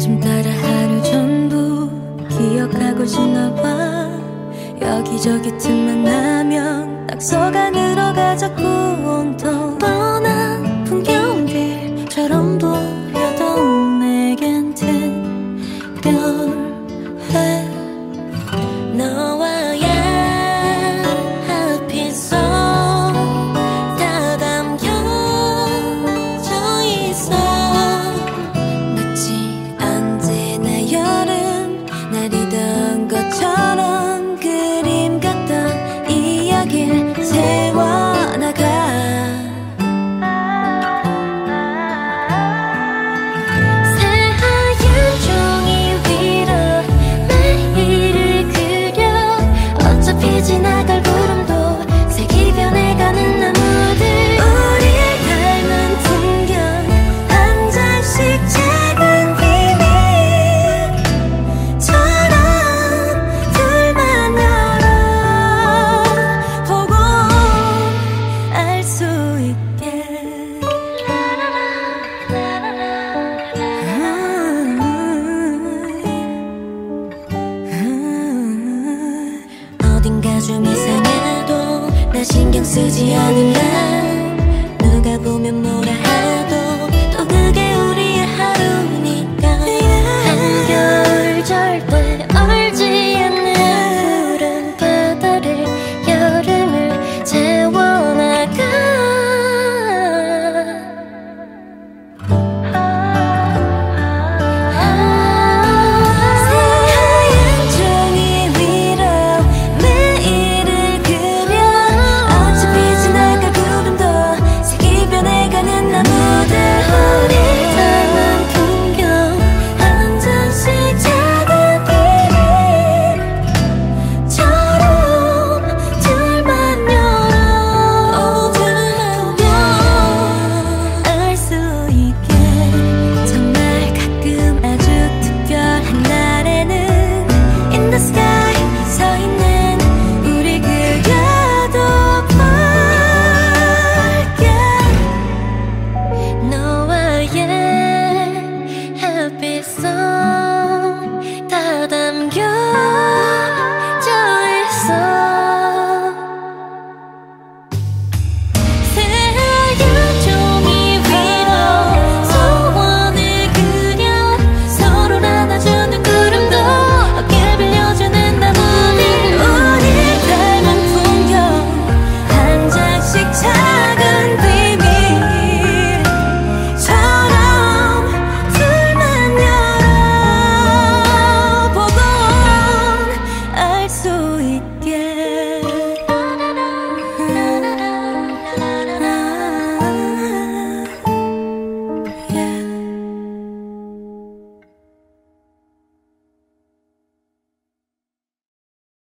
요즘 따라 하루 전부 기억하고 지나봐. 여기저기 틈만 나면 낙서가 늘어가 자꾸 온통. 뻔한 풍경들처럼 보여던 내겐 특별 신경 쓰지 않을래